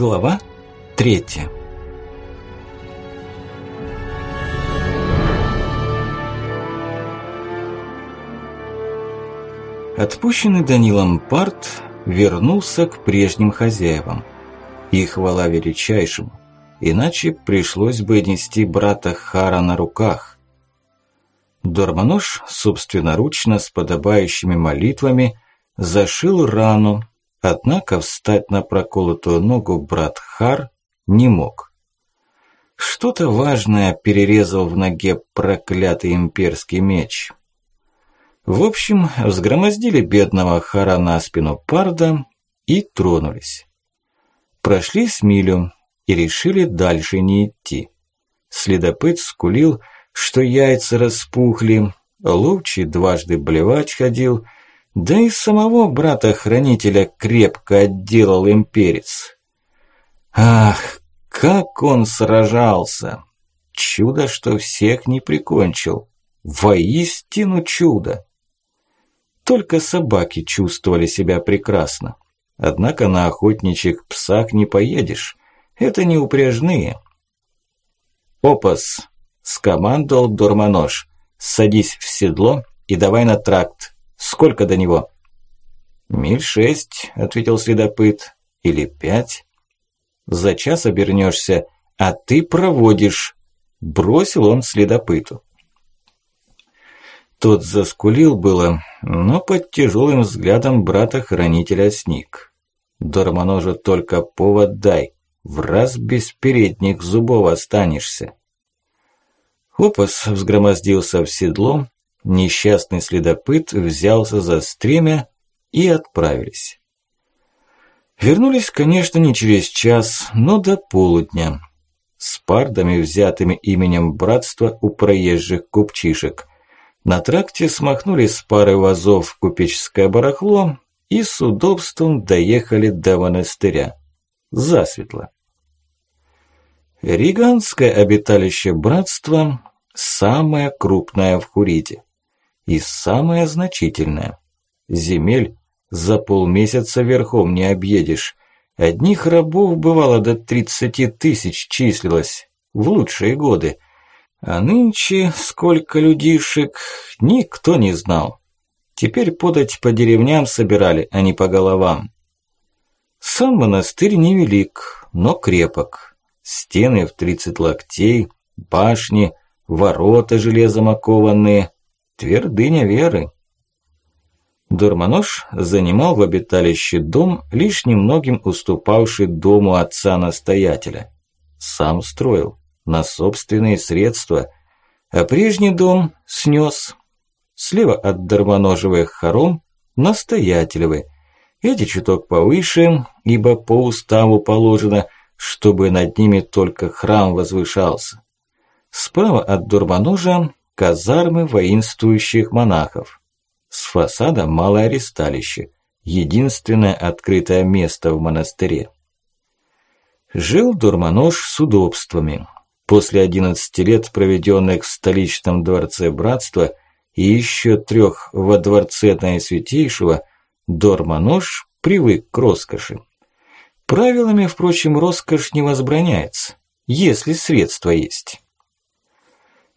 Глава третья Отпущенный Данилом Парт вернулся к прежним хозяевам. И хвала величайшему, иначе пришлось бы нести брата Хара на руках. Дормонож собственноручно с подобающими молитвами зашил рану, однако встать на проколотую ногу брат Хар не мог. Что-то важное перерезал в ноге проклятый имперский меч. В общем, взгромоздили бедного Хара на спину парда и тронулись. Прошли с милю и решили дальше не идти. Следопыт скулил, что яйца распухли, ловчий дважды блевать ходил, да и самого брата-хранителя крепко отделал имперец. Ах, как он сражался! Чудо, что всех не прикончил. Воистину чудо! Только собаки чувствовали себя прекрасно. Однако на охотничьих псах не поедешь. Это не упряжные. «Опас!» – скомандовал Дормонож. «Садись в седло и давай на тракт. Сколько до него?» «Миль шесть», – ответил следопыт. «Или пять?» «За час обернешься, а ты проводишь», – бросил он следопыту. Тот заскулил было, но под тяжелым взглядом брата-хранителя сник. Дормоножу только повод дай, в раз без передних зубов останешься. Опас взгромоздился в седло, несчастный следопыт взялся за стремя и отправились. Вернулись, конечно, не через час, но до полудня. С пардами, взятыми именем братства у проезжих купчишек. На тракте смахнули с пары вазов купеческое барахло и с удобством доехали до монастыря. Засветло. Риганское обиталище братства самое крупное в Хуриде и самое значительное. Земель за полмесяца верхом не объедешь. Одних рабов бывало до тридцати тысяч числилось в лучшие годы – а нынче сколько людишек, никто не знал. Теперь подать по деревням собирали, а не по головам. Сам монастырь невелик, но крепок. Стены в тридцать локтей, башни, ворота железом окованные, твердыня веры. Дурманож занимал в обиталище дом, лишь немногим уступавший дому отца-настоятеля. Сам строил на собственные средства, а прежний дом снес. Слева от дармоножевых хором настоятелевы. Эти чуток повыше, ибо по уставу положено, чтобы над ними только храм возвышался. Справа от Дурманожа казармы воинствующих монахов. С фасада малое аресталище, единственное открытое место в монастыре. Жил Дурманож с удобствами. После 11 лет, проведенных в столичном дворце братства и еще трех во дворце Наисвятейшего, Дормонож привык к роскоши. Правилами, впрочем, роскошь не возбраняется, если средства есть.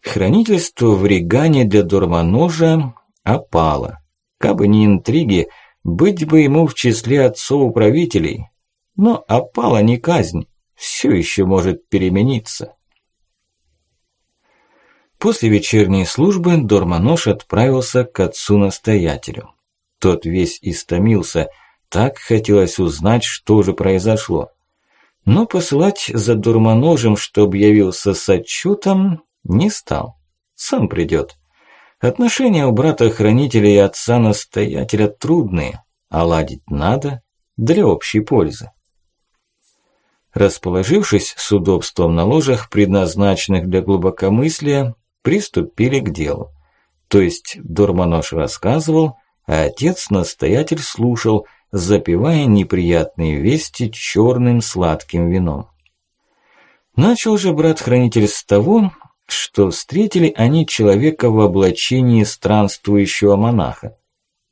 Хранительство в Ригане для Дормоножа опало. Кабы не интриги, быть бы ему в числе отцов-управителей. Но опала не казнь, все еще может перемениться. После вечерней службы Дормонош отправился к отцу-настоятелю. Тот весь истомился, так хотелось узнать, что же произошло. Но посылать за Дурманожем, чтобы явился с отчетом, не стал. Сам придет. Отношения у брата-хранителя и отца-настоятеля трудные, а ладить надо для общей пользы. Расположившись с удобством на ложах, предназначенных для глубокомыслия, приступили к делу. То есть Дурманош рассказывал, а отец-настоятель слушал, запивая неприятные вести черным сладким вином. Начал же брат-хранитель с того, что встретили они человека в облачении странствующего монаха.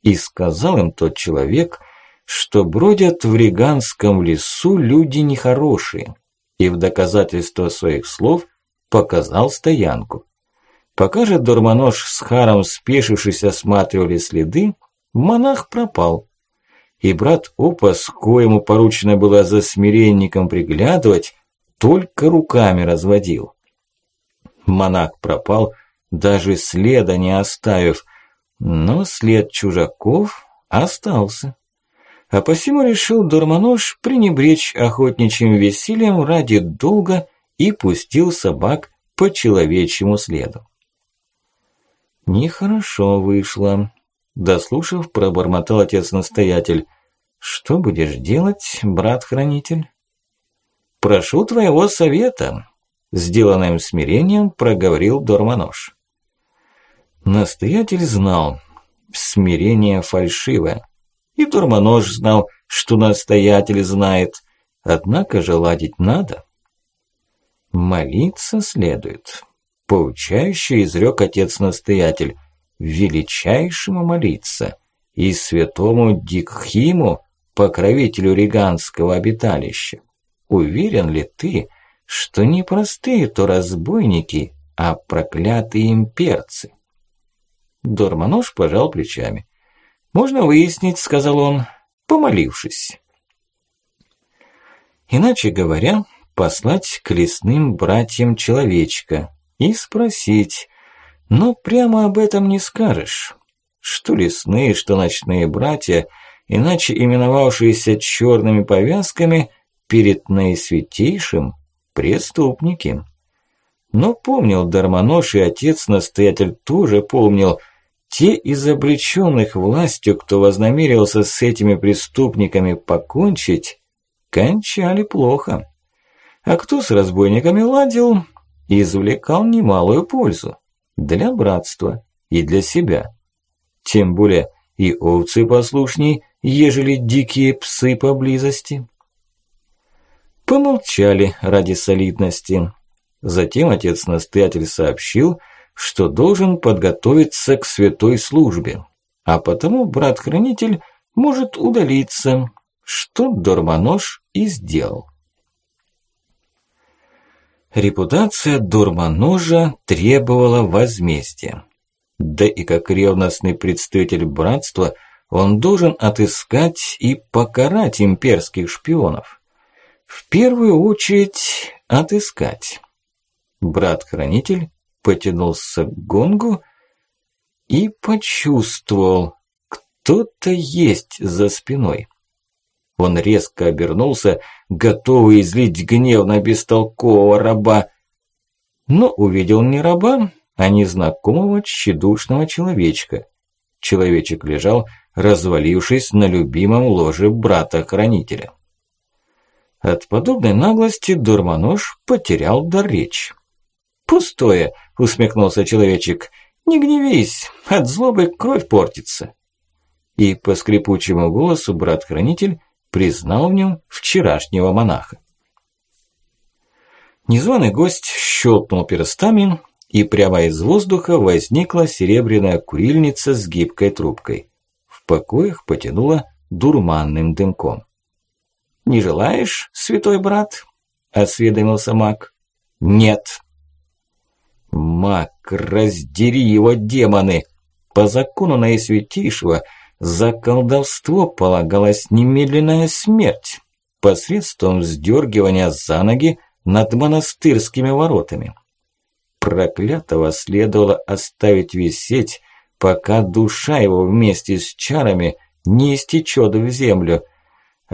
И сказал им тот человек, что бродят в Риганском лесу люди нехорошие, и в доказательство своих слов показал стоянку. Пока же Дормонож с Харом, спешившись, осматривали следы, монах пропал. И брат Опас, коему поручено было за смиренником приглядывать, только руками разводил. Монах пропал, даже следа не оставив, но след чужаков остался. А посему решил Дормонож пренебречь охотничьим весельем ради долга и пустил собак по человечьему следу. Нехорошо вышло. Дослушав, пробормотал отец-настоятель. Что будешь делать, брат-хранитель? Прошу твоего совета. Сделанным смирением проговорил Дормонож. Настоятель знал, смирение фальшивое. И Дормонож знал, что настоятель знает, однако же ладить надо. Молиться следует. Поучающий изрек отец-настоятель. Величайшему молиться. И святому Дикхиму, покровителю риганского обиталища. Уверен ли ты, что не простые то разбойники, а проклятые имперцы? Дормонож пожал плечами. «Можно выяснить», — сказал он, помолившись. Иначе говоря, послать к лесным братьям человечка и спросить, но прямо об этом не скажешь. Что лесные, что ночные братья, иначе именовавшиеся черными повязками, перед наисвятейшим преступники. Но помнил Дармонож и отец-настоятель тоже помнил, те из облеченных властью, кто вознамерился с этими преступниками покончить, кончали плохо. А кто с разбойниками ладил, извлекал немалую пользу для братства и для себя. Тем более и овцы послушней, ежели дикие псы поблизости. Помолчали ради солидности. Затем отец-настоятель сообщил, что должен подготовиться к святой службе, а потому брат-хранитель может удалиться, что Дормонож и сделал. Репутация Дурманожа требовала возмездия. Да и как ревностный представитель братства, он должен отыскать и покарать имперских шпионов. В первую очередь отыскать. Брат-хранитель потянулся к гонгу и почувствовал, кто-то есть за спиной. Он резко обернулся, готовый излить гнев на бестолкового раба. Но увидел не раба, а незнакомого тщедушного человечка. Человечек лежал, развалившись на любимом ложе брата-хранителя. От подобной наглости Дурманож потерял дар речи. «Пустое!» – усмехнулся человечек. «Не гневись, от злобы кровь портится!» И по скрипучему голосу брат-хранитель признал в нем вчерашнего монаха. Незваный гость щелкнул перстами, и прямо из воздуха возникла серебряная курильница с гибкой трубкой. В покоях потянуло дурманным дымком. «Не желаешь, святой брат?» – осведомился маг. «Нет». «Маг, раздери его, демоны!» По закону наисвятейшего – за колдовство полагалась немедленная смерть посредством сдергивания за ноги над монастырскими воротами. Проклятого следовало оставить висеть, пока душа его вместе с чарами не истечет в землю.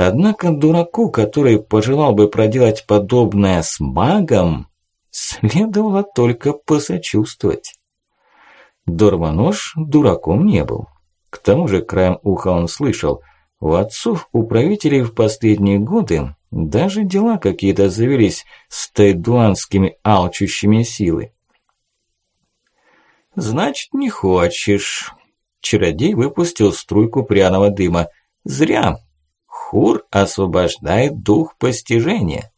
Однако дураку, который пожелал бы проделать подобное с магом, следовало только посочувствовать. Дормонож дураком не был. К тому же краем уха он слышал, у отцов управителей в последние годы даже дела какие-то завелись с тайдуанскими алчущими силы. «Значит, не хочешь». Чародей выпустил струйку пряного дыма. «Зря. Хур освобождает дух постижения».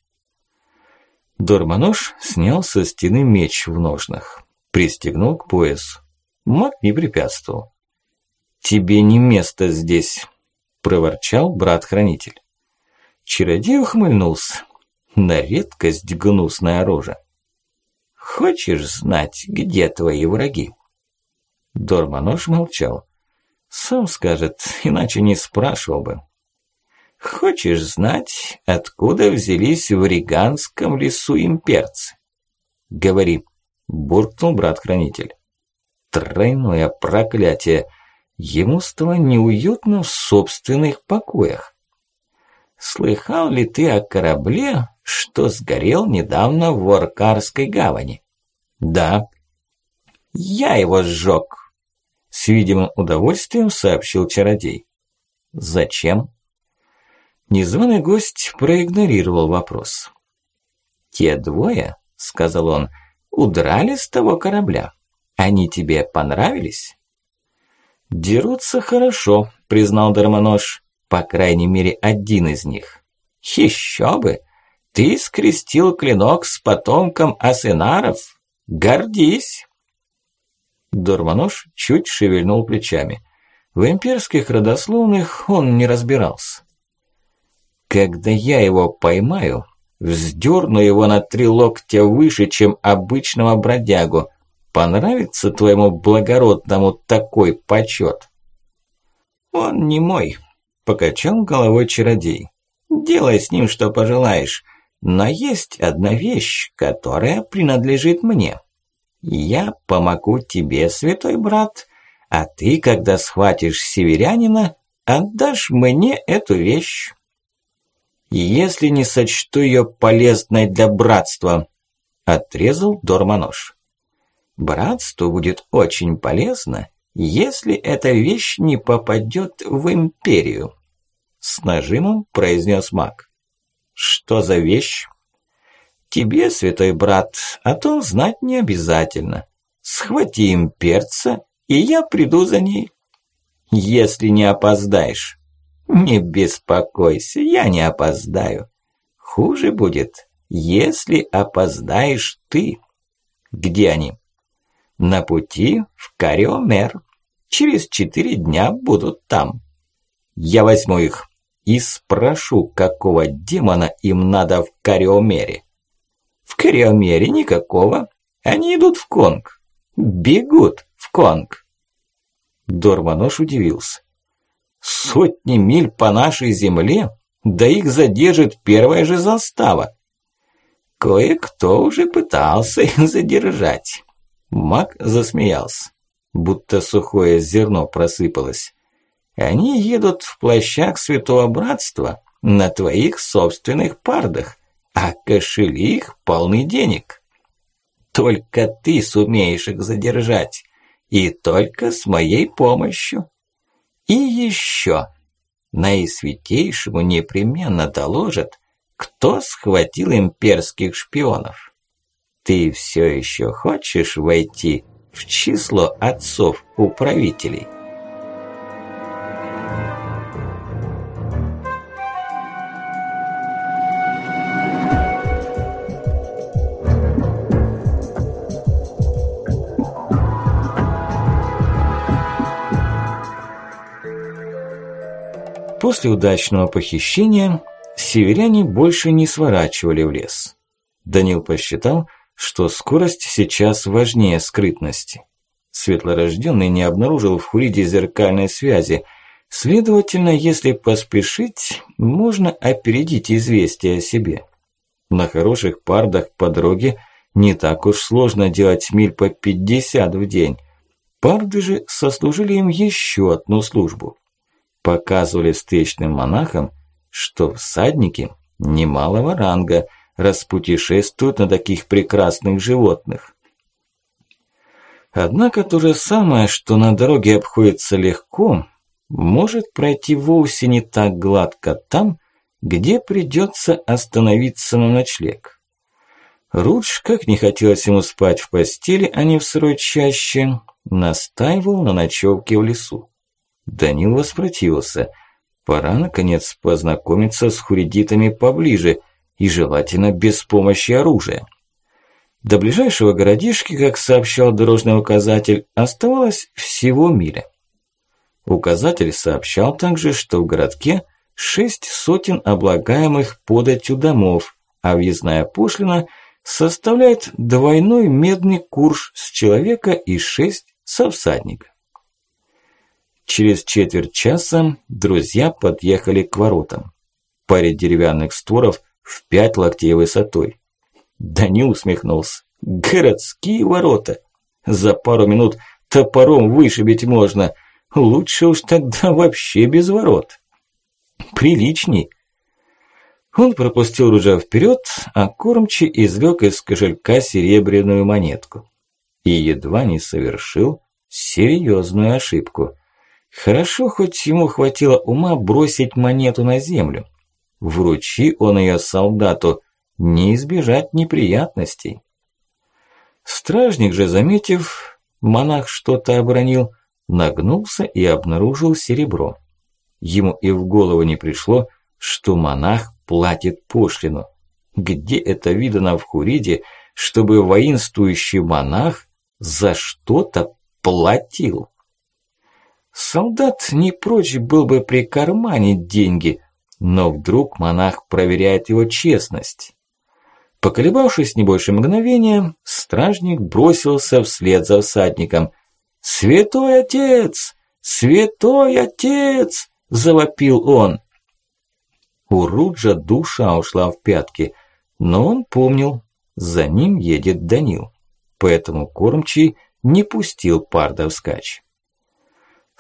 Дормонож снял со стены меч в ножнах, пристегнул к поясу. Маг не препятствовал. «Тебе не место здесь». проворчал брат-хранитель. Чародей ухмыльнулся. На редкость гнусная рожа. «Хочешь знать, где твои враги?» Дормонож молчал. «Сам скажет, иначе не спрашивал бы». «Хочешь знать, откуда взялись в Риганском лесу имперцы?» «Говори», – буркнул брат-хранитель. Тройное проклятие. Ему стало неуютно в собственных покоях. Слыхал ли ты о корабле, что сгорел недавно в Воркарской гавани? Да. Я его сжег. С видимым удовольствием сообщил чародей. Зачем? Незваный гость проигнорировал вопрос. «Те двое, — сказал он, — удрали с того корабля. Они тебе понравились?» «Дерутся хорошо», — признал Дармонож. «По крайней мере, один из них». «Еще бы! Ты скрестил клинок с потомком Асенаров. Гордись!» Дормонож чуть шевельнул плечами. В имперских родословных он не разбирался. «Когда я его поймаю, вздерну его на три локтя выше, чем обычного бродягу, Понравится твоему благородному такой почет? Он не мой, покачал головой чародей. Делай с ним, что пожелаешь. Но есть одна вещь, которая принадлежит мне. Я помогу тебе, святой брат, а ты, когда схватишь северянина, отдашь мне эту вещь. Если не сочту ее полезной для братства, отрезал Дормонож. Братству будет очень полезно, если эта вещь не попадет в империю. С нажимом произнес маг. Что за вещь? Тебе, святой брат, о том знать не обязательно. Схвати имперца, и я приду за ней. Если не опоздаешь. Не беспокойся, я не опоздаю. Хуже будет, если опоздаешь ты. Где они? На пути в Кариомер. Через четыре дня будут там. Я возьму их и спрошу, какого демона им надо в Кариомере. В Кариомере никакого. Они идут в Конг. Бегут в Конг. Дорманош удивился. Сотни миль по нашей земле? Да их задержит первая же застава. Кое-кто уже пытался их задержать. Маг засмеялся, будто сухое зерно просыпалось. Они едут в плащах Святого Братства на твоих собственных пардах, а кошели их полны денег. Только ты сумеешь их задержать, и только с моей помощью. И еще, наисвятейшему непременно доложат, кто схватил имперских шпионов. Ты все еще хочешь войти в число отцов-управителей? После удачного похищения северяне больше не сворачивали в лес. Данил посчитал, что скорость сейчас важнее скрытности. Светлорожденный не обнаружил в Хуриде зеркальной связи, следовательно, если поспешить, можно опередить известие о себе. На хороших пардах по дороге не так уж сложно делать миль по 50 в день. Парды же сослужили им еще одну службу. Показывали встречным монахам, что всадники немалого ранга – распутешествуют на таких прекрасных животных. Однако то же самое, что на дороге обходится легко, может пройти вовсе не так гладко там, где придется остановиться на ночлег. Рудж, как не хотелось ему спать в постели, а не в сырой чаще, настаивал на ночевке в лесу. Данил воспротивился. Пора, наконец, познакомиться с хуридитами поближе – и желательно без помощи оружия. До ближайшего городишки, как сообщал дорожный указатель, оставалось всего миля. Указатель сообщал также, что в городке шесть сотен облагаемых податью домов, а въездная пошлина составляет двойной медный курш с человека и шесть со всадника. Через четверть часа друзья подъехали к воротам. Паре деревянных створов в пять локтей высотой. Данил усмехнулся. Городские ворота. За пару минут топором вышибить можно. Лучше уж тогда вообще без ворот. Приличней. Он пропустил ружья вперед, а кормчий извлек из кошелька серебряную монетку. И едва не совершил серьезную ошибку. Хорошо, хоть ему хватило ума бросить монету на землю. Вручи он ее солдату, не избежать неприятностей. Стражник же, заметив, монах что-то обронил, нагнулся и обнаружил серебро. Ему и в голову не пришло, что монах платит пошлину. Где это видано в Хуриде, чтобы воинствующий монах за что-то платил? Солдат не прочь был бы прикарманить деньги, но вдруг монах проверяет его честность. Поколебавшись не больше мгновения, стражник бросился вслед за всадником. «Святой отец! Святой отец!» – завопил он. У Руджа душа ушла в пятки, но он помнил, за ним едет Данил, поэтому кормчий не пустил парда вскачь.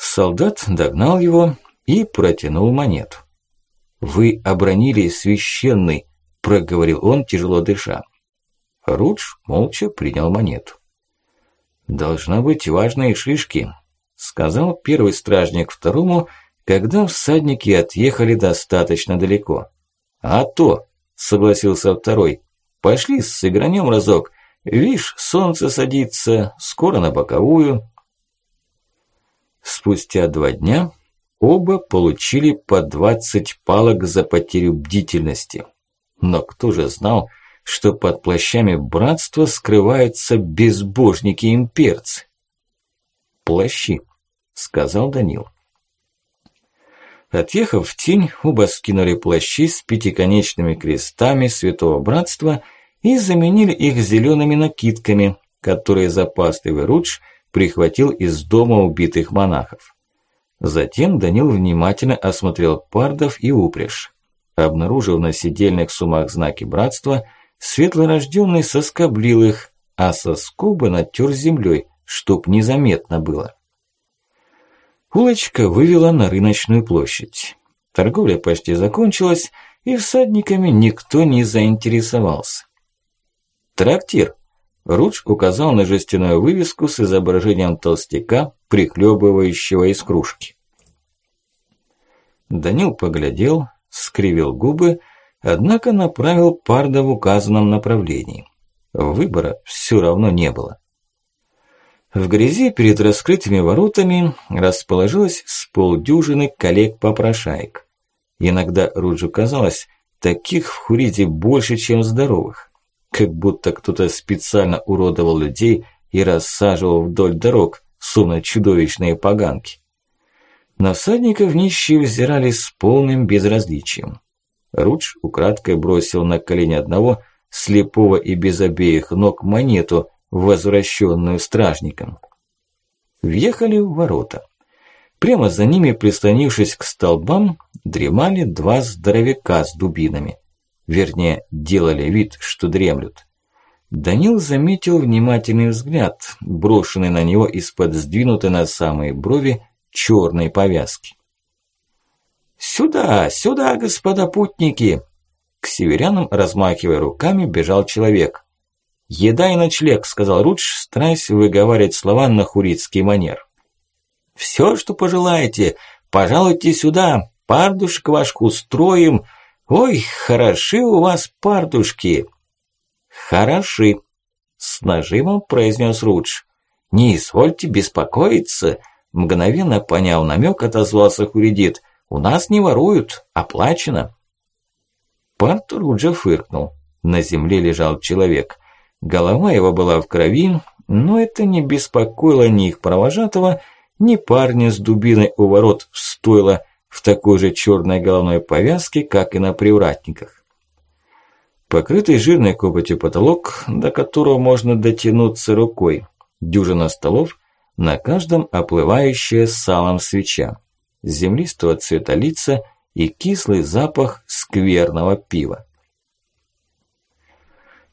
Солдат догнал его и протянул монету. «Вы обронили священный», – проговорил он, тяжело дыша. Рудж молча принял монету. «Должна быть важные шишки», – сказал первый стражник второму, когда всадники отъехали достаточно далеко. «А то», – согласился второй, – «пошли сыгранем разок. Вишь, солнце садится, скоро на боковую». Спустя два дня оба получили по 20 палок за потерю бдительности. Но кто же знал, что под плащами братства скрываются безбожники-имперцы? «Плащи», – сказал Данил. Отъехав в тень, оба скинули плащи с пятиконечными крестами Святого Братства и заменили их зелеными накидками, которые запасливый Рудж прихватил из дома убитых монахов. Затем Данил внимательно осмотрел пардов и упряжь. Обнаружив на сидельных сумах знаки братства, светлорожденный соскоблил их, а соскобы натер землей, чтоб незаметно было. Улочка вывела на рыночную площадь. Торговля почти закончилась, и всадниками никто не заинтересовался. «Трактир», Рудж указал на жестяную вывеску с изображением толстяка, прихлебывающего из кружки. Данил поглядел, скривил губы, однако направил Парда в указанном направлении. Выбора все равно не было. В грязи перед раскрытыми воротами расположилось с полдюжины коллег-попрошаек. Иногда Руджу казалось, таких в Хуриде больше, чем здоровых как будто кто-то специально уродовал людей и рассаживал вдоль дорог, словно чудовищные поганки. На всадников нищие взирали с полным безразличием. Рудж украдкой бросил на колени одного, слепого и без обеих ног, монету, возвращенную стражником. Въехали в ворота. Прямо за ними, прислонившись к столбам, дремали два здоровяка с дубинами. Вернее, делали вид, что дремлют. Данил заметил внимательный взгляд, брошенный на него из-под сдвинутой на самые брови черной повязки. «Сюда, сюда, господа путники!» К северянам, размахивая руками, бежал человек. «Еда и ночлег», – сказал Рудж, стараясь выговаривать слова на хурицкий манер. «Все, что пожелаете, пожалуйте сюда, пардушек ваш устроим, «Ой, хороши у вас пардушки!» «Хороши!» – с нажимом произнес Рудж. «Не извольте беспокоиться!» Мгновенно поняв намек, отозвался Хуридит. «У нас не воруют, оплачено!» Парт Руджа фыркнул. На земле лежал человек. Голова его была в крови, но это не беспокоило ни их провожатого, ни парня с дубиной у ворот в стойло в такой же черной головной повязке, как и на привратниках. Покрытый жирной копотью потолок, до которого можно дотянуться рукой, дюжина столов, на каждом оплывающая салом свеча, землистого цвета лица и кислый запах скверного пива.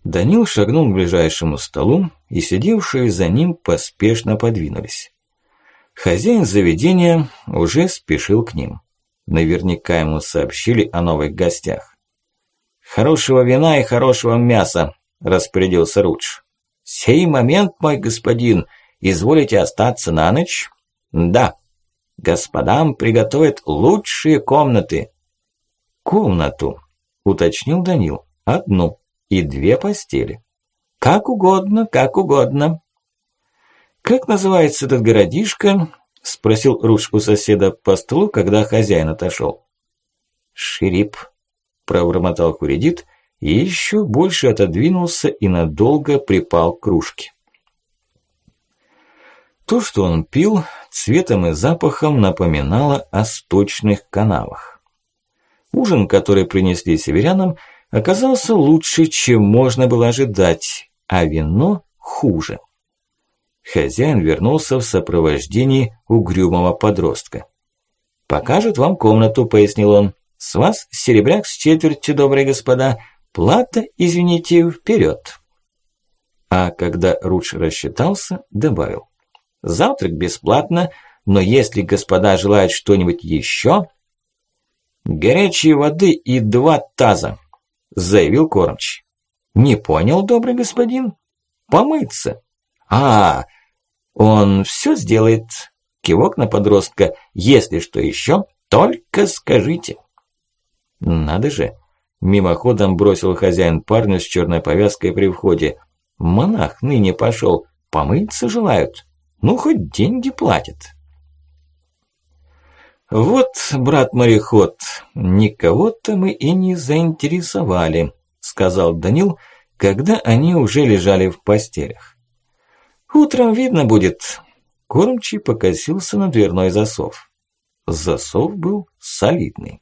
Данил шагнул к ближайшему столу, и сидевшие за ним поспешно подвинулись. Хозяин заведения уже спешил к ним. Наверняка ему сообщили о новых гостях. «Хорошего вина и хорошего мяса», – распорядился Рудж. «Сей момент, мой господин, изволите остаться на ночь?» «Да. Господам приготовят лучшие комнаты». «Комнату», – уточнил Данил. «Одну и две постели». «Как угодно, как угодно», «Как называется этот городишко?» – спросил Руш у соседа по столу, когда хозяин отошел. «Ширип», – пробормотал Куридит и еще больше отодвинулся и надолго припал к кружке. То, что он пил, цветом и запахом напоминало о сточных канавах. Ужин, который принесли северянам, оказался лучше, чем можно было ожидать, а вино хуже. Хозяин вернулся в сопровождении угрюмого подростка. «Покажет вам комнату», – пояснил он. «С вас серебряк с четвертью, добрые господа. Плата, извините, вперед. А когда Рудж рассчитался, добавил. «Завтрак бесплатно, но если господа желают что-нибудь еще...» «Горячей воды и два таза», – заявил Кормч. «Не понял, добрый господин? Помыться». «А, он все сделает. Кивок на подростка. Если что еще, только скажите. Надо же. Мимоходом бросил хозяин парню с черной повязкой при входе. Монах ныне пошел. Помыться желают. Ну, хоть деньги платят. Вот, брат-мореход, никого-то мы и не заинтересовали, сказал Данил, когда они уже лежали в постелях. Утром видно будет. Кормчий покосился на дверной засов. Засов был солидный.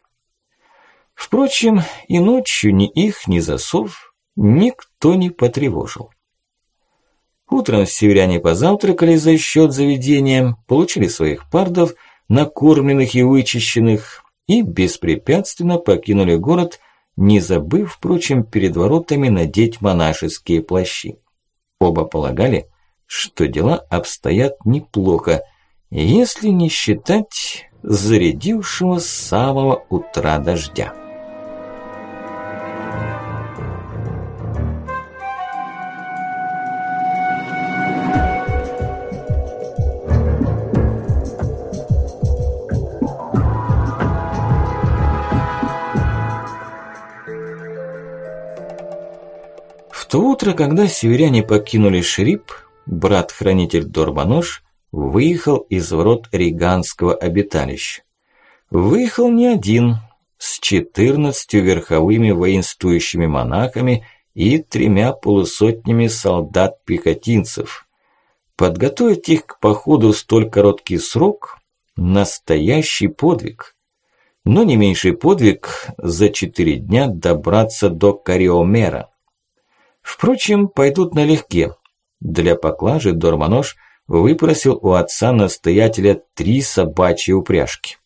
Впрочем, и ночью ни их, ни засов никто не потревожил. Утром северяне позавтракали за счет заведения, получили своих пардов, накормленных и вычищенных, и беспрепятственно покинули город, не забыв, впрочем, перед воротами надеть монашеские плащи. Оба полагали, что дела обстоят неплохо, если не считать зарядившего с самого утра дождя. В то утро, когда северяне покинули Шрип, брат-хранитель Дорбанош, выехал из ворот Риганского обиталища. Выехал не один, с четырнадцатью верховыми воинствующими монахами и тремя полусотнями солдат-пехотинцев. Подготовить их к походу столь короткий срок – настоящий подвиг. Но не меньший подвиг за четыре дня добраться до Кариомера. Впрочем, пойдут налегке – для поклажи Дормонож выпросил у отца-настоятеля три собачьи упряжки.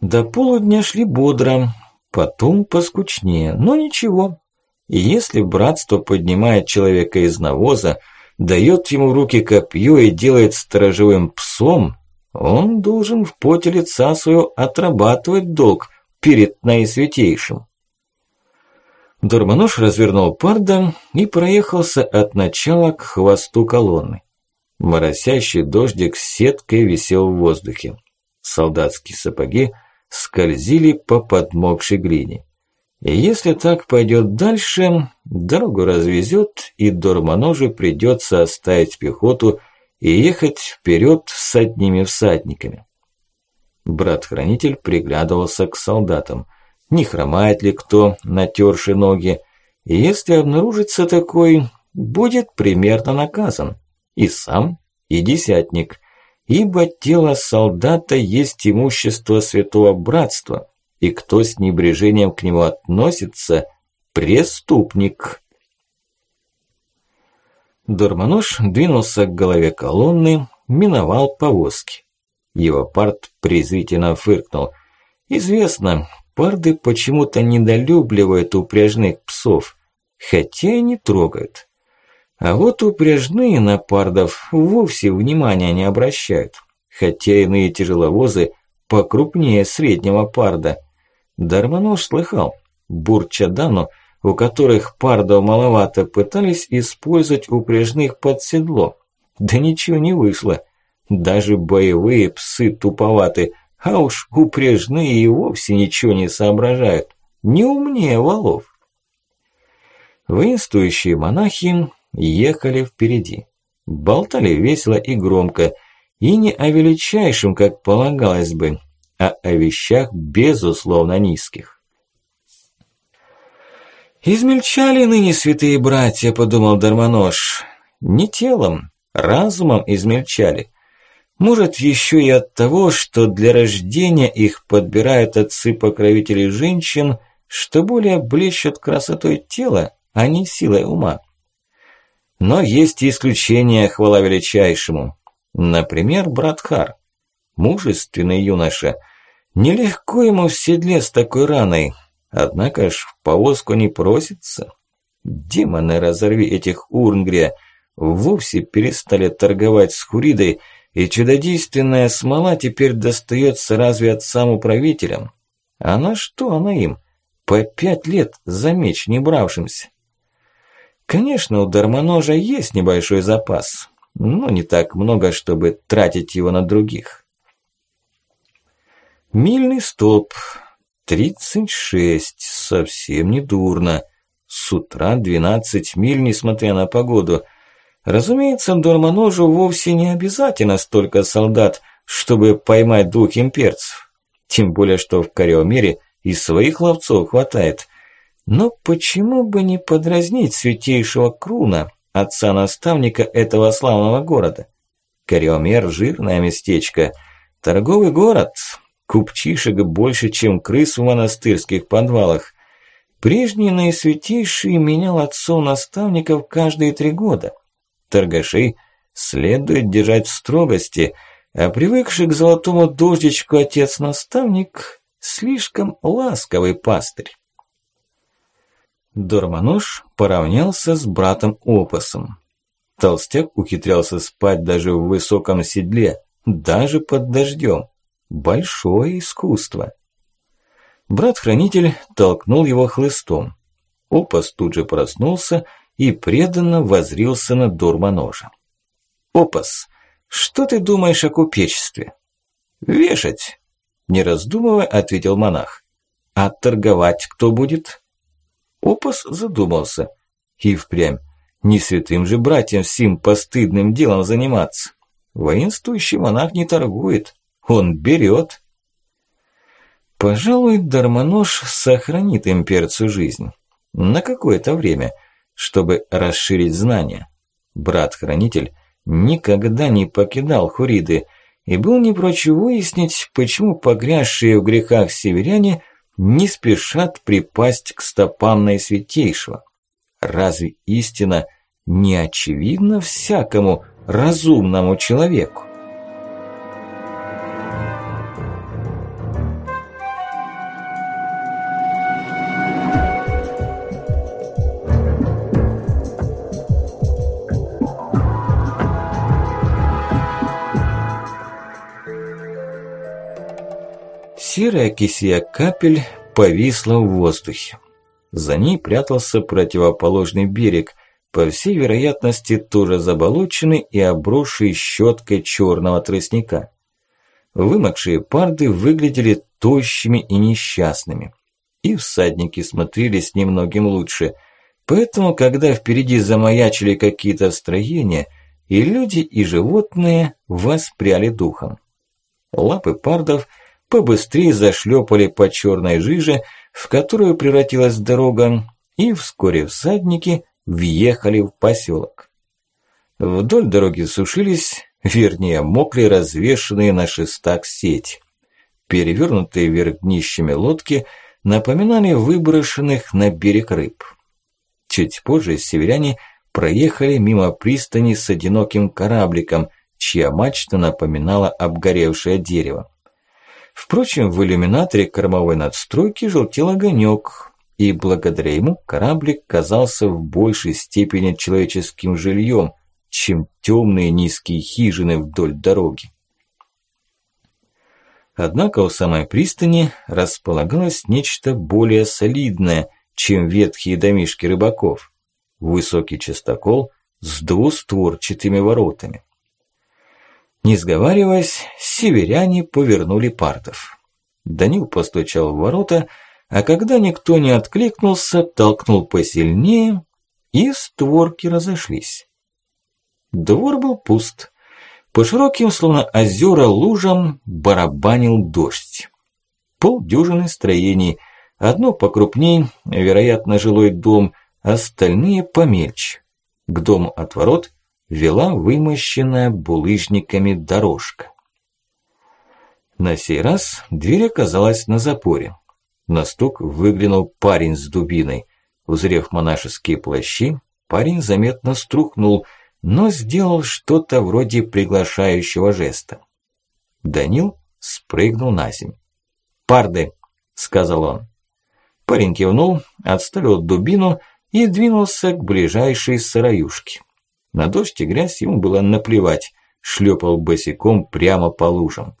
До полудня шли бодро, потом поскучнее, но ничего. И если братство поднимает человека из навоза, дает ему в руки копье и делает сторожевым псом, он должен в поте лица своего отрабатывать долг перед наисвятейшим. Дурмануш развернул парда и проехался от начала к хвосту колонны. Моросящий дождик сеткой висел в воздухе. Солдатские сапоги скользили по подмокшей глине. И если так пойдет дальше, дорогу развезет, и Дормоножу придется оставить пехоту и ехать вперед с одними всадниками. Брат-хранитель приглядывался к солдатам – не хромает ли кто, натерши ноги. если обнаружится такой, будет примерно наказан. И сам, и десятник, ибо тело солдата есть имущество святого братства, и кто с небрежением к нему относится – преступник. Дормонож двинулся к голове колонны, миновал повозки. Его парт презрительно фыркнул. Известно, парды почему-то недолюбливают упряжных псов, хотя и не трогают. А вот упряжные на пардов вовсе внимания не обращают, хотя иные тяжеловозы покрупнее среднего парда. Дармонож слыхал, бурчадану, у которых пардов маловато, пытались использовать упряжных под седло. Да ничего не вышло. Даже боевые псы туповаты, а уж упряжные и вовсе ничего не соображают. Не умнее валов. Воинствующие монахи ехали впереди. Болтали весело и громко, и не о величайшем, как полагалось бы, а о вещах безусловно низких. «Измельчали ныне святые братья», – подумал Дармонож. «Не телом, разумом измельчали. Может, еще и от того, что для рождения их подбирают отцы-покровители женщин, что более блещут красотой тела, а не силой ума. Но есть исключения, хвала величайшему. Например, брат Хар. Мужественный юноша. Нелегко ему в седле с такой раной, однако ж в повозку не просится. Демоны, разорви этих Урнгрия, вовсе перестали торговать с Хуридой, и чудодейственная смола теперь достается разве отцам управителям? А на что она им? По пять лет за меч не бравшимся. Конечно, у дармоножа есть небольшой запас, но не так много, чтобы тратить его на других. Мильный столб. 36. Совсем не дурно. С утра 12 миль, несмотря на погоду – Разумеется, Дормоножу вовсе не обязательно столько солдат, чтобы поймать двух имперцев. Тем более, что в Кариомере и своих ловцов хватает. Но почему бы не подразнить святейшего Круна, отца-наставника этого славного города? Кариомер – жирное местечко. Торговый город. Купчишек больше, чем крыс в монастырских подвалах. Прежний наисвятейший менял отцов-наставников каждые три года торгашей следует держать в строгости, а привыкший к золотому дождичку отец-наставник – слишком ласковый пастырь. Дормонож поравнялся с братом Опасом. Толстяк ухитрялся спать даже в высоком седле, даже под дождем. Большое искусство. Брат-хранитель толкнул его хлыстом. Опас тут же проснулся и преданно возрился на Дурманожа. «Опас, что ты думаешь о купечестве?» «Вешать», – не раздумывая, ответил монах. «А торговать кто будет?» Опас задумался. И впрямь, не святым же братьям сим постыдным делом заниматься. Воинствующий монах не торгует, он берет. Пожалуй, Дармонож сохранит имперцу жизнь. На какое-то время – чтобы расширить знания. Брат-хранитель никогда не покидал Хуриды и был не прочь выяснить, почему погрязшие в грехах северяне не спешат припасть к стопам наисвятейшего. Разве истина не очевидна всякому разумному человеку? Серая кисия капель повисла в воздухе. За ней прятался противоположный берег, по всей вероятности тоже заболоченный и обросший щеткой черного тростника. Вымокшие парды выглядели тощими и несчастными. И всадники смотрелись немногим лучше. Поэтому, когда впереди замаячили какие-то строения, и люди, и животные воспряли духом. Лапы пардов – побыстрее зашлепали по черной жиже, в которую превратилась дорога, и вскоре всадники въехали в поселок. Вдоль дороги сушились вернее, мокли развешенные на шестах сеть. Перевернутые вверх днищами лодки напоминали выброшенных на берег рыб. Чуть позже северяне проехали мимо пристани с одиноким корабликом, чья мачта напоминала обгоревшее дерево. Впрочем, в иллюминаторе кормовой надстройки желтел огонек, и благодаря ему кораблик казался в большей степени человеческим жильем, чем темные низкие хижины вдоль дороги. Однако у самой пристани располагалось нечто более солидное, чем ветхие домишки рыбаков. Высокий частокол с двустворчатыми воротами. Не сговариваясь, северяне повернули партов. Данил постучал в ворота, а когда никто не откликнулся, толкнул посильнее, и створки разошлись. Двор был пуст. По широким, словно озера, лужам барабанил дождь. Полдюжины строений, одно покрупней, вероятно, жилой дом, остальные помельче. К дому от ворот вела вымощенная булыжниками дорожка. На сей раз дверь оказалась на запоре. На стук выглянул парень с дубиной. Узрев монашеские плащи, парень заметно струхнул, но сделал что-то вроде приглашающего жеста. Данил спрыгнул на землю. «Парды!» – сказал он. Парень кивнул, отставил дубину и двинулся к ближайшей сыроюшке. На дождь и грязь ему было наплевать, шлепал босиком прямо по лужам.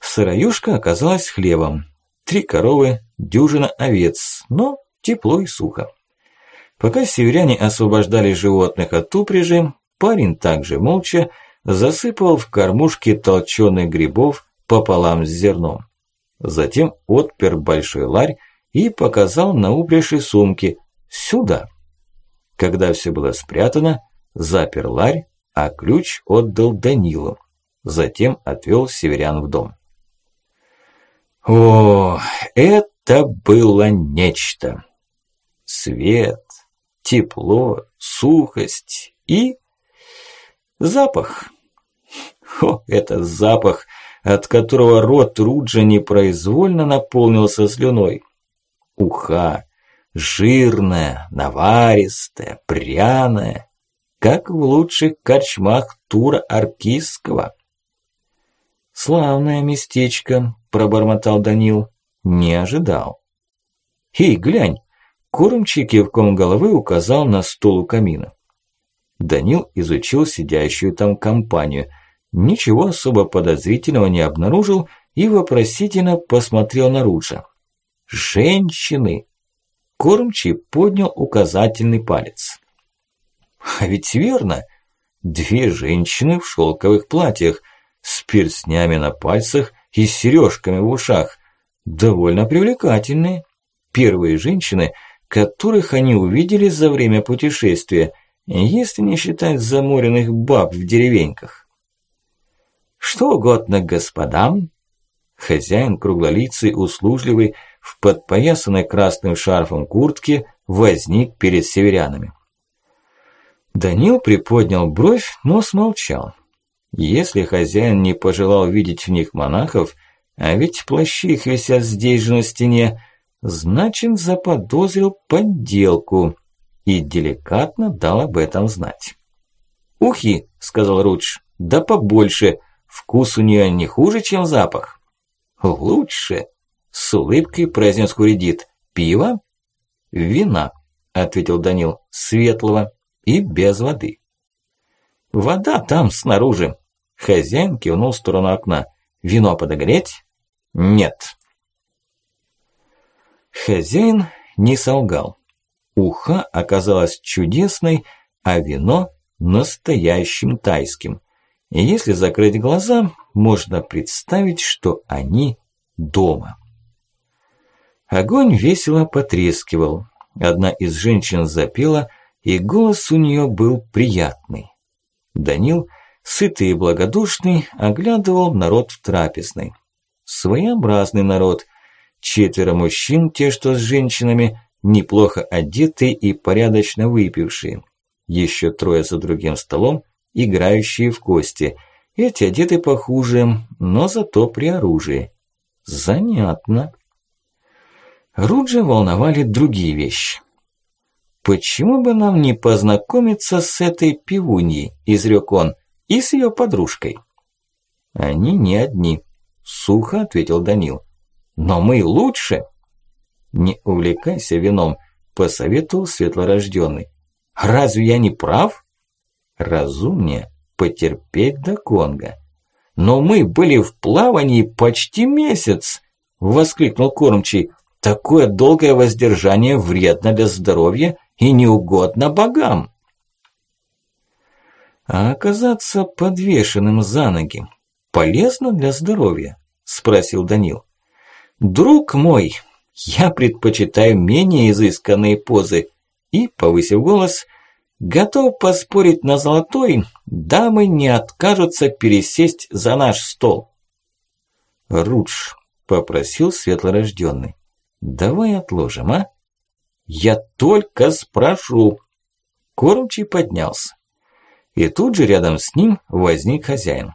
Сыроюшка оказалась хлебом. Три коровы, дюжина овец, но тепло и сухо. Пока северяне освобождали животных от упряжи, парень также молча засыпал в кормушки толченых грибов пополам с зерном. Затем отпер большой ларь и показал на упряжи сумки «Сюда». Когда все было спрятано, запер ларь, а ключ отдал Данилу. Затем отвел северян в дом. О, это было нечто. Свет, тепло, сухость и запах. О, это запах, от которого рот Руджа непроизвольно наполнился слюной. Уха, жирная, наваристая, пряная, как в лучших корчмах тура Аркийского. «Славное местечко», – пробормотал Данил. «Не ожидал». «Эй, глянь!» – кормчий кивком головы указал на стол у камина. Данил изучил сидящую там компанию, ничего особо подозрительного не обнаружил и вопросительно посмотрел на Руджа. «Женщины!» Кормчий поднял указательный палец. А ведь верно, две женщины в шелковых платьях, с перстнями на пальцах и сережками в ушах, довольно привлекательные. Первые женщины, которых они увидели за время путешествия, если не считать заморенных баб в деревеньках. Что угодно господам. Хозяин круглолицый, услужливый, в подпоясанной красным шарфом куртке возник перед северянами. Данил приподнял бровь, но смолчал. Если хозяин не пожелал видеть в них монахов, а ведь плащи их висят здесь же на стене, значит заподозрил подделку и деликатно дал об этом знать. «Ухи», – сказал Рудж, – «да побольше, вкус у нее не хуже, чем запах». «Лучше», с улыбкой произнес Хуридит. «Пиво?» «Вина», – ответил Данил, – «светлого и без воды». «Вода там, снаружи». Хозяин кивнул в сторону окна. «Вино подогреть?» «Нет». Хозяин не солгал. Уха оказалась чудесной, а вино – настоящим тайским. И если закрыть глаза, можно представить, что они дома. Огонь весело потрескивал. Одна из женщин запела, и голос у нее был приятный. Данил, сытый и благодушный, оглядывал народ в трапезной. Своеобразный народ. Четверо мужчин, те, что с женщинами, неплохо одетые и порядочно выпившие. Еще трое за другим столом, играющие в кости. Эти одеты похуже, но зато при оружии. Занятно. Руджа волновали другие вещи. «Почему бы нам не познакомиться с этой пивуньей?» – изрек он, – «и с ее подружкой». «Они не одни», – сухо ответил Данил. «Но мы лучше!» «Не увлекайся вином», – посоветовал светлорожденный. «Разве я не прав?» «Разумнее потерпеть до Конга». «Но мы были в плавании почти месяц!» – воскликнул кормчий. «Такое долгое воздержание вредно для здоровья и неугодно богам». «А оказаться подвешенным за ноги полезно для здоровья?» – спросил Данил. «Друг мой, я предпочитаю менее изысканные позы и, повысив голос, готов поспорить на золотой, дамы не откажутся пересесть за наш стол. Рудж, попросил светлорожденный, давай отложим, а? Я только спрошу. Кормчий поднялся. И тут же рядом с ним возник хозяин.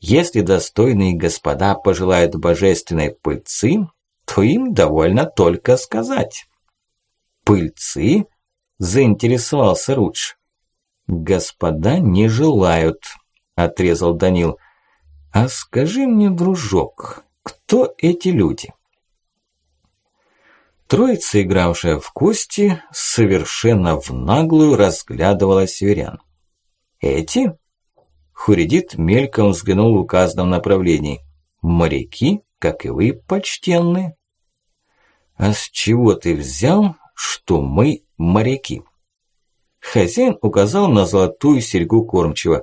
Если достойные господа пожелают божественной пыльцы, то им довольно только сказать. «Пыльцы?» – заинтересовался Рудж. «Господа не желают», – отрезал Данил. «А скажи мне, дружок, кто эти люди?» Троица, игравшая в кости, совершенно в наглую разглядывала северян. «Эти?» Хуридит мельком взглянул в указанном направлении. «Моряки, как и вы, почтенные?» «А с чего ты взял, что мы моряки?» Хозяин указал на золотую серьгу кормчего.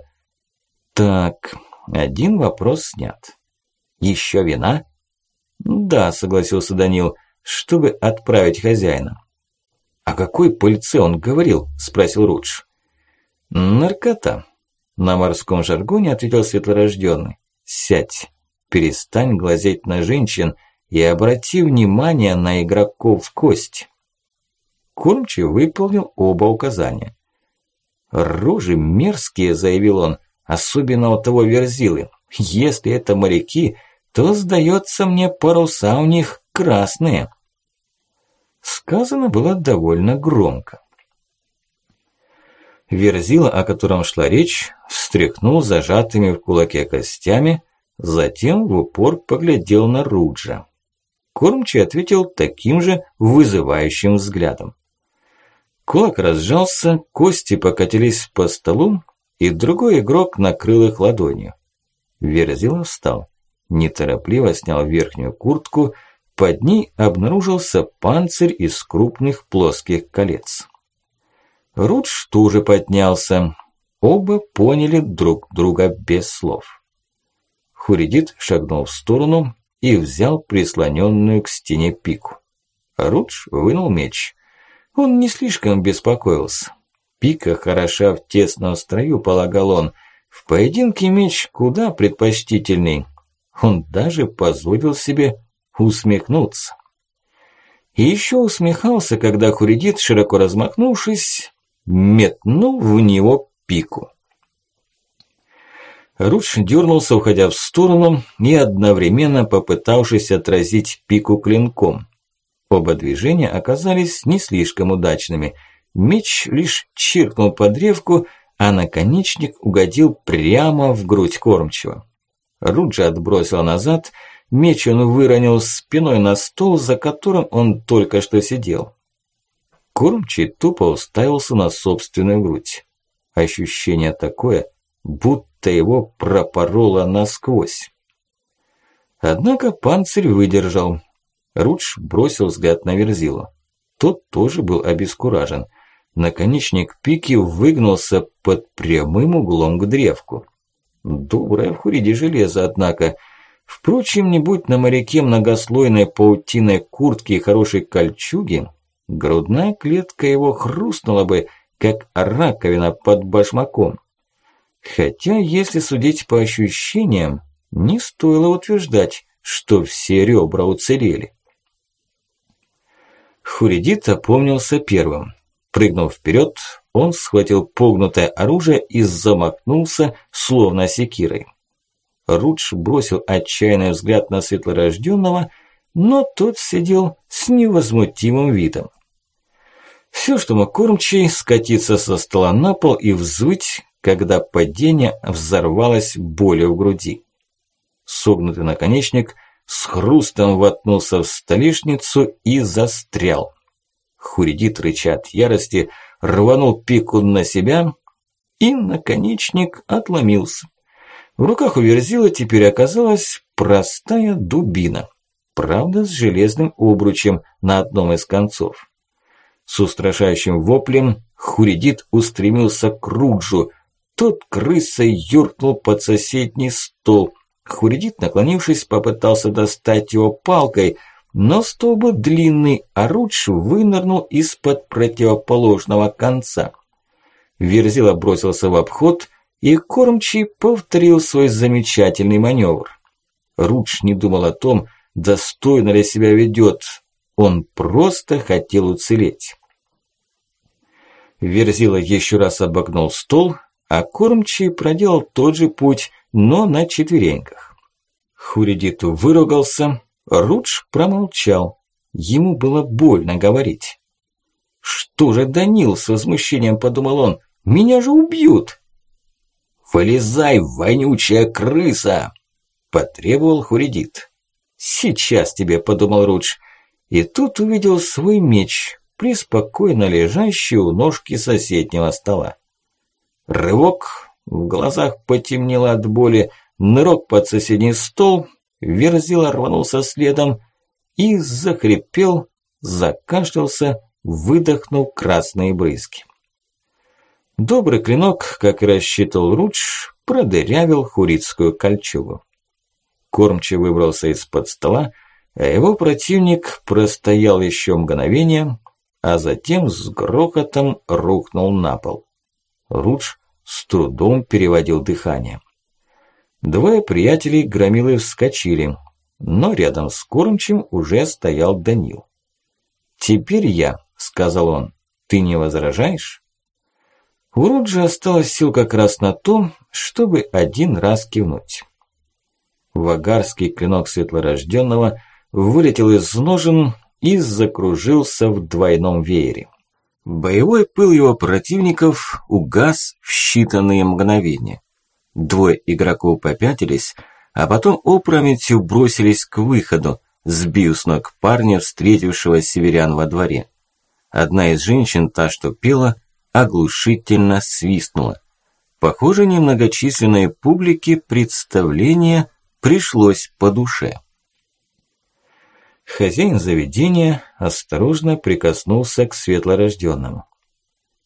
«Так, один вопрос снят. Еще вина?» «Да», согласился Данил, чтобы отправить хозяина. «О какой пыльце он говорил?» – спросил Рудж. «Наркота», – на морском жаргоне ответил светлорожденный. «Сядь, перестань глазеть на женщин и обрати внимание на игроков в кость. Кормчий выполнил оба указания. «Рожи мерзкие», – заявил он, – «особенно у того верзилы. Если это моряки, то, сдается мне, паруса у них красные». Сказано было довольно громко. Верзила, о котором шла речь, встряхнул зажатыми в кулаке костями, затем в упор поглядел на Руджа. Кормчий ответил таким же вызывающим взглядом. Кулак разжался, кости покатились по столу, и другой игрок накрыл их ладонью. Верзила встал, неторопливо снял верхнюю куртку, под ней обнаружился панцирь из крупных плоских колец. Рудж тоже поднялся. Оба поняли друг друга без слов. Хуридит шагнул в сторону, и взял прислоненную к стене пику. Рудж вынул меч. Он не слишком беспокоился. Пика хороша в тесном строю, полагал он. В поединке меч куда предпочтительней. Он даже позволил себе усмехнуться. И еще усмехался, когда Хуридит, широко размахнувшись, метнул в него пику. Рудж дернулся, уходя в сторону и одновременно попытавшись отразить пику клинком. Оба движения оказались не слишком удачными. Меч лишь чиркнул по древку, а наконечник угодил прямо в грудь кормчего. Руджа отбросил назад, меч он выронил спиной на стол, за которым он только что сидел. Кормчий тупо уставился на собственную грудь. Ощущение такое, будто его пропороло насквозь. Однако панцирь выдержал. Рудж бросил взгляд на Верзилу. Тот тоже был обескуражен. Наконечник пики выгнулся под прямым углом к древку. Доброе в хуриде железо, однако. Впрочем, не будь на моряке многослойной паутиной куртки и хорошей кольчуги, грудная клетка его хрустнула бы, как раковина под башмаком. Хотя, если судить по ощущениям, не стоило утверждать, что все ребра уцелели. Хуридит опомнился первым. Прыгнув вперед, он схватил погнутое оружие и замахнулся, словно секирой. Рудж бросил отчаянный взгляд на светлорожденного, но тот сидел с невозмутимым видом. Все, что мог кормчий, скатиться со стола на пол и взвыть, когда падение взорвалось болью в груди. Согнутый наконечник с хрустом воткнулся в столешницу и застрял. Хуридит, рыча от ярости, рванул пику на себя, и наконечник отломился. В руках у Верзила теперь оказалась простая дубина, правда с железным обручем на одном из концов. С устрашающим воплем Хуридит устремился к Руджу. Тот крысой юркнул под соседний стол. Хуридит, наклонившись, попытался достать его палкой, но стол был длинный, а Рудж вынырнул из-под противоположного конца. Верзила бросился в обход, и кормчий повторил свой замечательный маневр. Рудж не думал о том, достойно ли себя ведет, он просто хотел уцелеть. Верзила еще раз обогнул стол, а кормчий проделал тот же путь, но на четвереньках. Хуридит выругался, Рудж промолчал. Ему было больно говорить. «Что же, Данил?» – с возмущением подумал он. «Меня же убьют!» «Вылезай, вонючая крыса!» – потребовал Хуридит. «Сейчас тебе», – подумал Рудж. И тут увидел свой меч, приспокойно лежащий у ножки соседнего стола. Рывок, в глазах потемнело от боли, нырок под соседний стол, Верзила рванулся следом и захрипел, закашлялся, выдохнул красные брызги. Добрый клинок, как и рассчитывал Рудж, продырявил хурицкую кольчугу. Кормчий выбрался из-под стола, а его противник простоял еще мгновение, а затем с грохотом рухнул на пол. Рудж с трудом переводил дыхание. Двое приятелей громилы вскочили, но рядом с кормчим уже стоял Данил. «Теперь я», – сказал он, – «ты не возражаешь?» У Руджи осталось сил как раз на то, чтобы один раз кивнуть. Вагарский клинок светлорожденного вылетел из ножен и закружился в двойном веере. Боевой пыл его противников угас в считанные мгновения. Двое игроков попятились, а потом опрометью бросились к выходу, сбив с ног парня, встретившего северян во дворе. Одна из женщин, та, что пела, оглушительно свистнула. Похоже, немногочисленной публике представление пришлось по душе. Хозяин заведения осторожно прикоснулся к светлорожденному.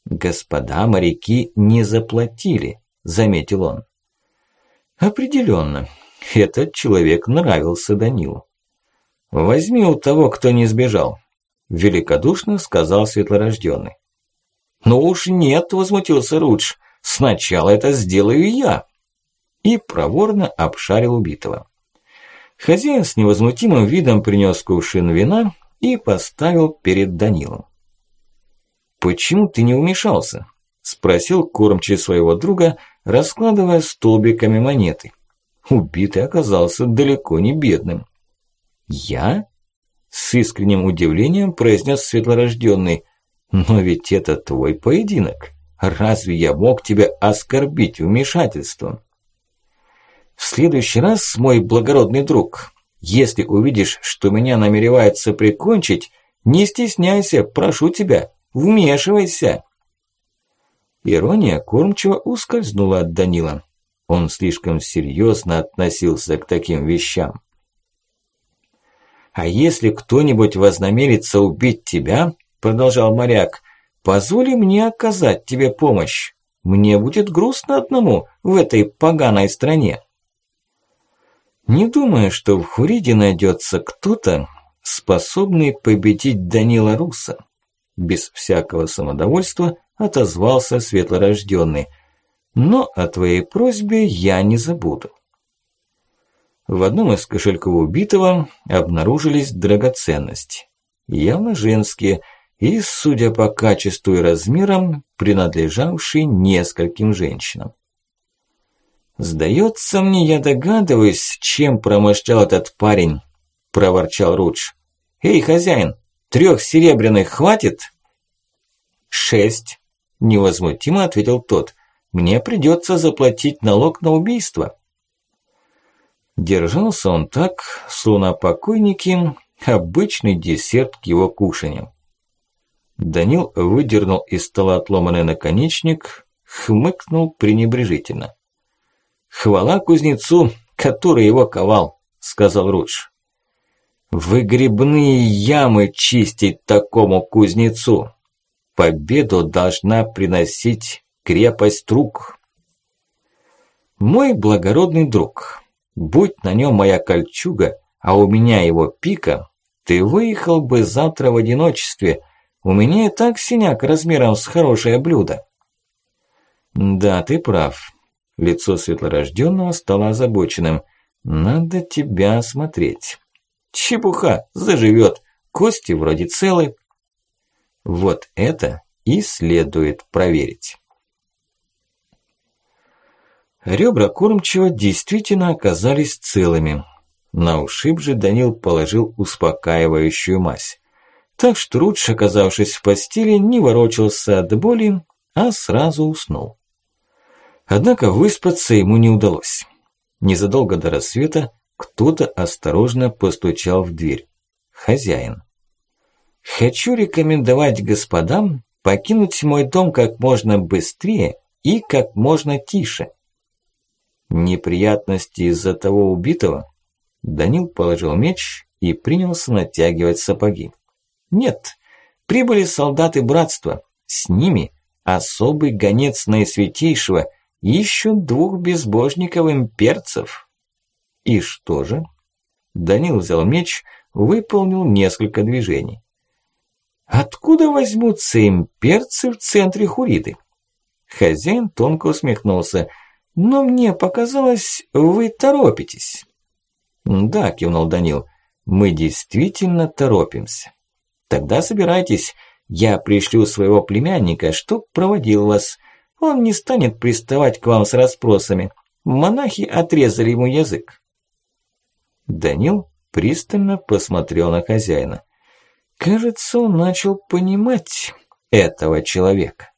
«Господа моряки не заплатили», – заметил он. Определенно, этот человек нравился Данилу. «Возьми у того, кто не сбежал», – великодушно сказал светлорожденный. «Ну уж нет», – возмутился Рудж, – «сначала это сделаю я». И проворно обшарил убитого. Хозяин с невозмутимым видом принес кувшин вина и поставил перед Данилом. «Почему ты не умешался?» – спросил кормчий своего друга, раскладывая столбиками монеты. Убитый оказался далеко не бедным. «Я?» – с искренним удивлением произнес светлорожденный. «Но ведь это твой поединок. Разве я мог тебя оскорбить вмешательством?» В следующий раз, мой благородный друг, если увидишь, что меня намеревается прикончить, не стесняйся, прошу тебя, вмешивайся. Ирония кормчего ускользнула от Данила. Он слишком серьезно относился к таким вещам. «А если кто-нибудь вознамерится убить тебя, – продолжал моряк, – позволи мне оказать тебе помощь. Мне будет грустно одному в этой поганой стране». Не думаю, что в Хуриде найдется кто-то, способный победить Данила Руса. Без всякого самодовольства отозвался светлорожденный. Но о твоей просьбе я не забуду. В одном из кошельков убитого обнаружились драгоценности. Явно женские, и, судя по качеству и размерам, принадлежавший нескольким женщинам. «Сдается мне, я догадываюсь, чем промышлял этот парень», – проворчал Рудж. «Эй, хозяин, трех серебряных хватит?» «Шесть», – невозмутимо ответил тот. «Мне придется заплатить налог на убийство». Держался он так, словно покойники – обычный десерт к его кушанию. Данил выдернул из стола отломанный наконечник, хмыкнул пренебрежительно. «Хвала кузнецу, который его ковал», – сказал Рудж. «Выгребные ямы чистить такому кузнецу! Победу должна приносить крепость рук!» «Мой благородный друг, будь на нем моя кольчуга, а у меня его пика, ты выехал бы завтра в одиночестве. У меня и так синяк размером с хорошее блюдо». «Да, ты прав. Лицо светлорожденного стало озабоченным. «Надо тебя осмотреть». «Чепуха! Заживет! Кости вроде целы». Вот это и следует проверить. Ребра кормчего действительно оказались целыми. На ушиб же Данил положил успокаивающую мазь. Так что Рудж, оказавшись в постели, не ворочался от боли, а сразу уснул. Однако выспаться ему не удалось. Незадолго до рассвета кто-то осторожно постучал в дверь. Хозяин. «Хочу рекомендовать господам покинуть мой дом как можно быстрее и как можно тише». Неприятности из-за того убитого? Данил положил меч и принялся натягивать сапоги. Нет, прибыли солдаты братства. С ними особый гонец наисвятейшего – ищут двух безбожников имперцев. И что же? Данил взял меч, выполнил несколько движений. Откуда возьмутся имперцы в центре Хуриды? Хозяин тонко усмехнулся. Но мне показалось, вы торопитесь. Да, кивнул Данил, мы действительно торопимся. Тогда собирайтесь, я пришлю своего племянника, чтоб проводил вас. Он не станет приставать к вам с расспросами. Монахи отрезали ему язык. Данил пристально посмотрел на хозяина. Кажется, он начал понимать этого человека.